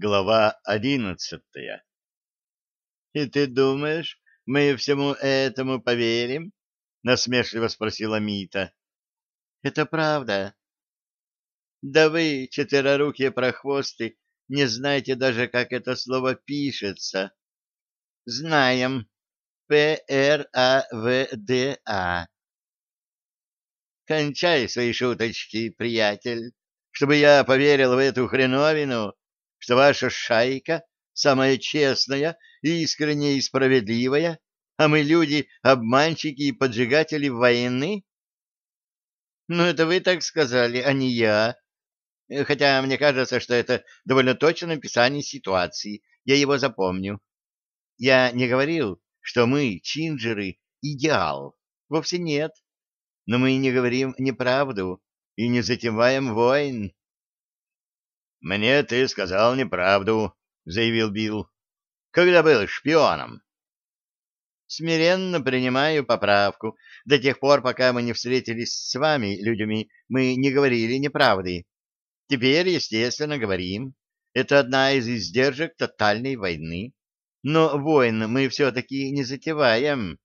Глава одиннадцатая — И ты думаешь, мы всему этому поверим? — насмешливо спросила Мита. — Это правда. — Да вы, четверорукие прохвосты, не знаете даже, как это слово пишется. — Знаем. П-Р-А-В-Д-А. — Кончай свои шуточки, приятель, чтобы я поверил в эту хреновину что ваша шайка самая честная, искренняя и справедливая, а мы люди, обманщики и поджигатели войны? Ну, это вы так сказали, а не я. Хотя мне кажется, что это довольно точное описание ситуации. Я его запомню. Я не говорил, что мы, чинджеры, идеал. Вовсе нет. Но мы не говорим неправду и не затеваем войн. «Мне ты сказал неправду», — заявил Билл. «Когда был шпионом?» «Смиренно принимаю поправку. До тех пор, пока мы не встретились с вами, людьми, мы не говорили неправды. Теперь, естественно, говорим. Это одна из издержек тотальной войны. Но войн мы все-таки не затеваем».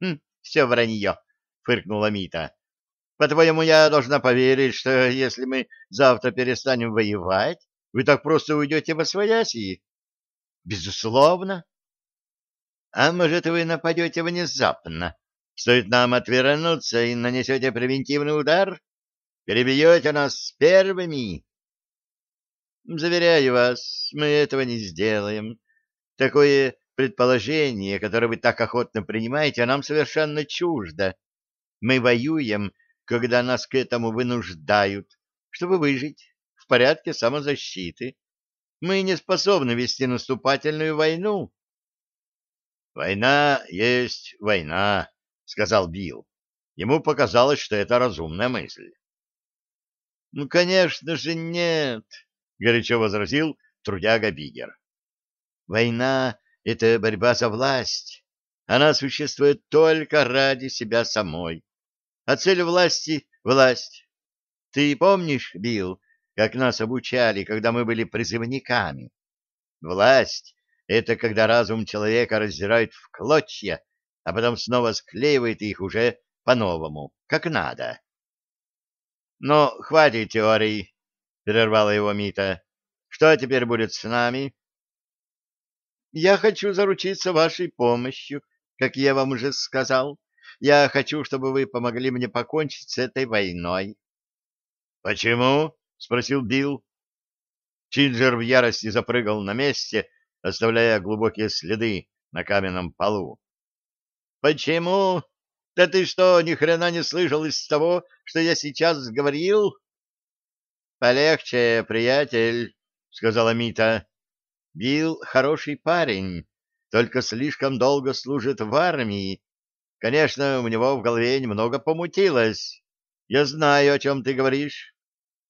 «Хм, все вранье», — фыркнула Мита. По-твоему, я должна поверить, что если мы завтра перестанем воевать, вы так просто уйдете во свояси? Безусловно. А может, вы нападете внезапно? Стоит нам отвернуться и нанесете превентивный удар? Перебьете нас первыми? Заверяю вас, мы этого не сделаем. Такое предположение, которое вы так охотно принимаете, нам совершенно чуждо. Мы воюем когда нас к этому вынуждают, чтобы выжить в порядке самозащиты. Мы не способны вести наступательную войну. «Война есть война», — сказал Билл. Ему показалось, что это разумная мысль. «Ну, конечно же, нет», — горячо возразил трудяга Бигер. «Война — это борьба за власть. Она существует только ради себя самой а цель власти — власть. Ты помнишь, Билл, как нас обучали, когда мы были призывниками? Власть — это когда разум человека раздирает в клочья, а потом снова склеивает их уже по-новому, как надо. — Но хватит теорий, — прервала его Мита. — Что теперь будет с нами? — Я хочу заручиться вашей помощью, как я вам уже сказал. Я хочу, чтобы вы помогли мне покончить с этой войной. — Почему? — спросил Билл. Чинджер в ярости запрыгал на месте, оставляя глубокие следы на каменном полу. — Почему? Да ты что, ни хрена не слышал из того, что я сейчас говорил? — Полегче, приятель, — сказала Мита. — Билл хороший парень, только слишком долго служит в армии Конечно, у него в голове немного помутилось. Я знаю, о чем ты говоришь.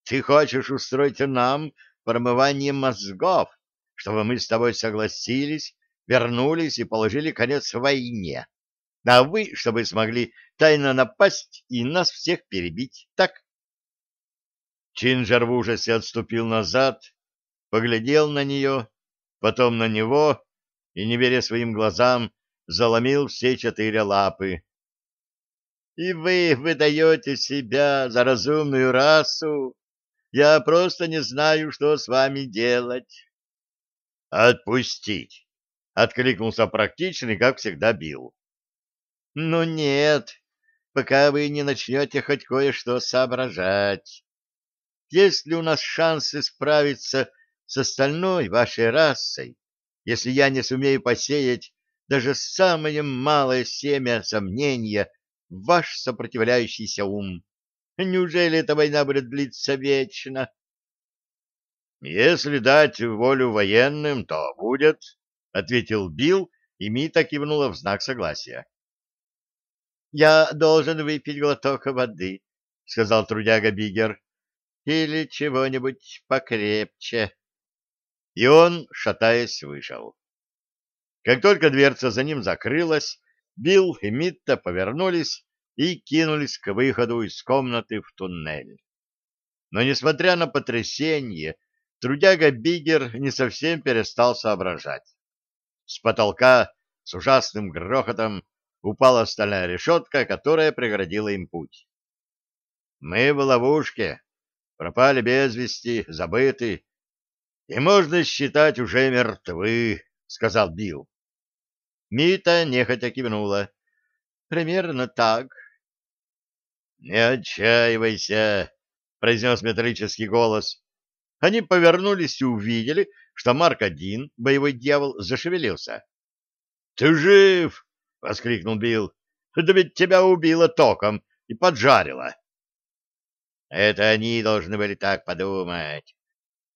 Ты хочешь устроить нам промывание мозгов, чтобы мы с тобой согласились, вернулись и положили конец войне. А вы, чтобы смогли тайно напасть и нас всех перебить. Так? Чинджер в ужасе отступил назад, поглядел на нее, потом на него и, не веря своим глазам, заломил все четыре лапы. «И вы выдаете себя за разумную расу? Я просто не знаю, что с вами делать». «Отпустить!» — откликнулся практичный, как всегда, бил. «Ну нет, пока вы не начнете хоть кое-что соображать. Есть ли у нас шансы справиться с остальной вашей расой, если я не сумею посеять даже самое малое семя сомнения в ваш сопротивляющийся ум. Неужели эта война будет длиться вечно? — Если дать волю военным, то будет, — ответил Билл, и Мита кивнула в знак согласия. — Я должен выпить глоток воды, — сказал трудяга Бигер, — или чего-нибудь покрепче. И он, шатаясь, вышел. Как только дверца за ним закрылась, Билл и Митта повернулись и кинулись к выходу из комнаты в туннель. Но, несмотря на потрясение, трудяга Бигер не совсем перестал соображать. С потолка с ужасным грохотом упала стальная решетка, которая преградила им путь. Мы в ловушке, пропали без вести, забыты, и можно считать уже мертвы, — сказал Билл. Мита нехотя кивнула. — Примерно так. — Не отчаивайся, — произнес металлический голос. Они повернулись и увидели, что Марк-1, боевой дьявол, зашевелился. — Ты жив! — воскликнул Билл. — Да ведь тебя убило током и поджарило. — Это они должны были так подумать.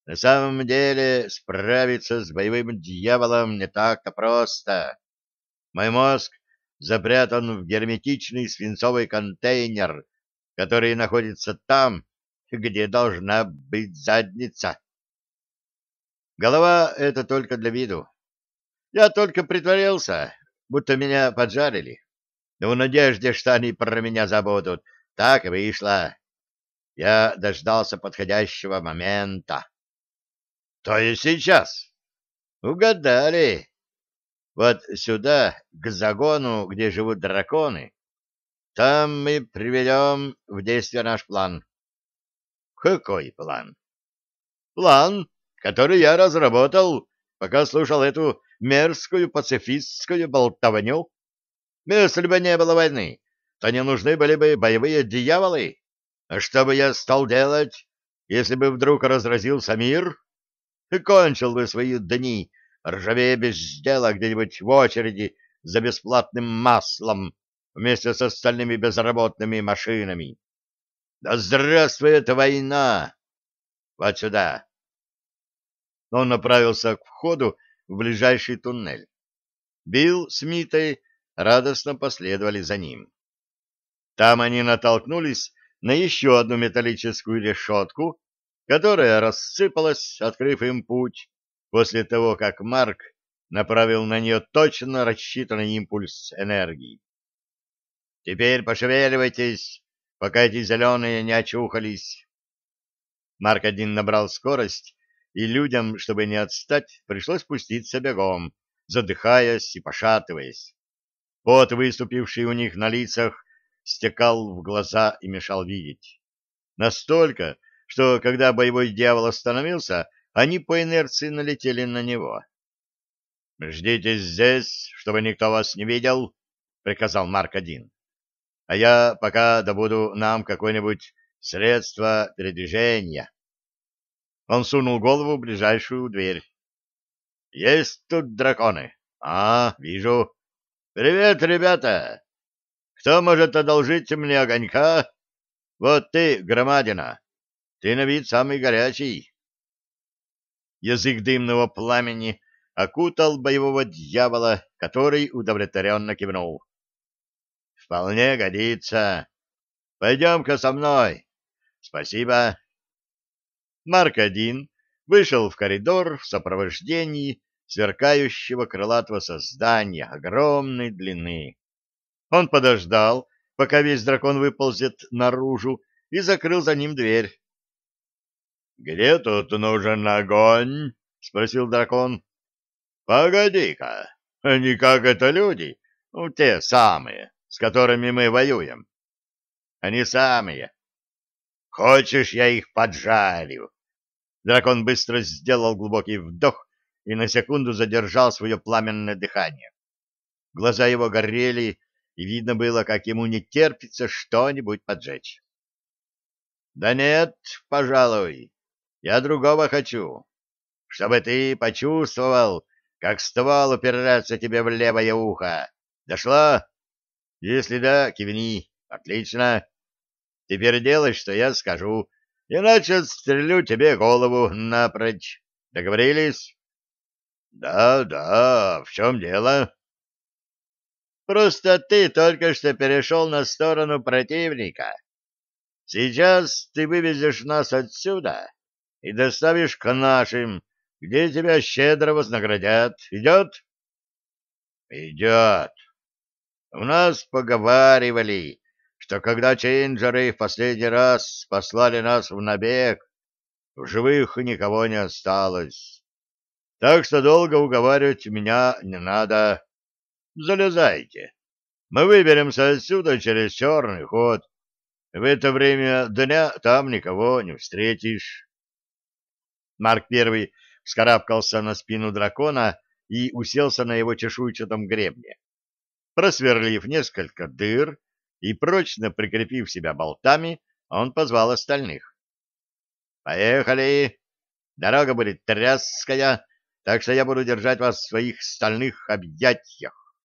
На самом деле справиться с боевым дьяволом не так-то просто. Мой мозг запрятан в герметичный свинцовый контейнер, который находится там, где должна быть задница. Голова — это только для виду. Я только притворился, будто меня поджарили. Но в надежде, что они про меня забудут. Так и вышло. Я дождался подходящего момента. То есть сейчас. Угадали. Вот сюда, к загону, где живут драконы. Там мы приведем в действие наш план. Какой план? План, который я разработал, пока слушал эту мерзкую пацифистскую болтовню. Если бы не было войны, то не нужны были бы боевые дьяволы. А что бы я стал делать, если бы вдруг разразился мир? И кончил бы свои дни, ржавея без дела где-нибудь в очереди за бесплатным маслом вместе с остальными безработными машинами. Да здравствует война! Вот сюда. Он направился к входу в ближайший туннель. Билл с Митой радостно последовали за ним. Там они натолкнулись на еще одну металлическую решетку, которая рассыпалась, открыв им путь, после того, как Марк направил на нее точно рассчитанный импульс энергии. «Теперь пошевеливайтесь!» пока эти зеленые не очухались. Марк один набрал скорость, и людям, чтобы не отстать, пришлось спуститься бегом, задыхаясь и пошатываясь. Пот, выступивший у них на лицах, стекал в глаза и мешал видеть. Настолько, что когда боевой дьявол остановился, они по инерции налетели на него. «Ждите здесь, чтобы никто вас не видел», — приказал Марк один а я пока добуду нам какое-нибудь средство передвижения. Он сунул голову в ближайшую дверь. — Есть тут драконы? — А, вижу. — Привет, ребята! Кто может одолжить мне огонька? Вот ты, громадина, ты на вид самый горячий. Язык дымного пламени окутал боевого дьявола, который удовлетворенно кивнул. Вполне годится. Пойдем-ка со мной. Спасибо. Марк-1 вышел в коридор в сопровождении сверкающего крылатого создания огромной длины. Он подождал, пока весь дракон выползет наружу, и закрыл за ним дверь. — Где тут нужен огонь? — спросил дракон. — Погоди-ка, они как это люди, ну, те самые с которыми мы воюем. Они самые. Хочешь, я их поджарю? Дракон быстро сделал глубокий вдох и на секунду задержал свое пламенное дыхание. Глаза его горели, и видно было, как ему не терпится что-нибудь поджечь. — Да нет, пожалуй, я другого хочу, чтобы ты почувствовал, как ствол упирается тебе в левое ухо. Дошло? Если да, кивни. Отлично. Теперь делай, что я скажу, иначе отстрелю тебе голову напрочь. Договорились? Да, да, в чем дело? Просто ты только что перешел на сторону противника. Сейчас ты вывезешь нас отсюда и доставишь к нашим, где тебя щедро вознаградят. Идет? Идет. У нас поговаривали, что когда чейнджеры в последний раз послали нас в набег, в живых никого не осталось. Так что долго уговаривать меня не надо. Залезайте. Мы выберемся отсюда через черный ход. В это время дня там никого не встретишь. Марк Первый вскарабкался на спину дракона и уселся на его чешуйчатом гребне. Просверлив несколько дыр и прочно прикрепив себя болтами, он позвал остальных. «Поехали! Дорога будет тряская, так что я буду держать вас в своих стальных объятиях.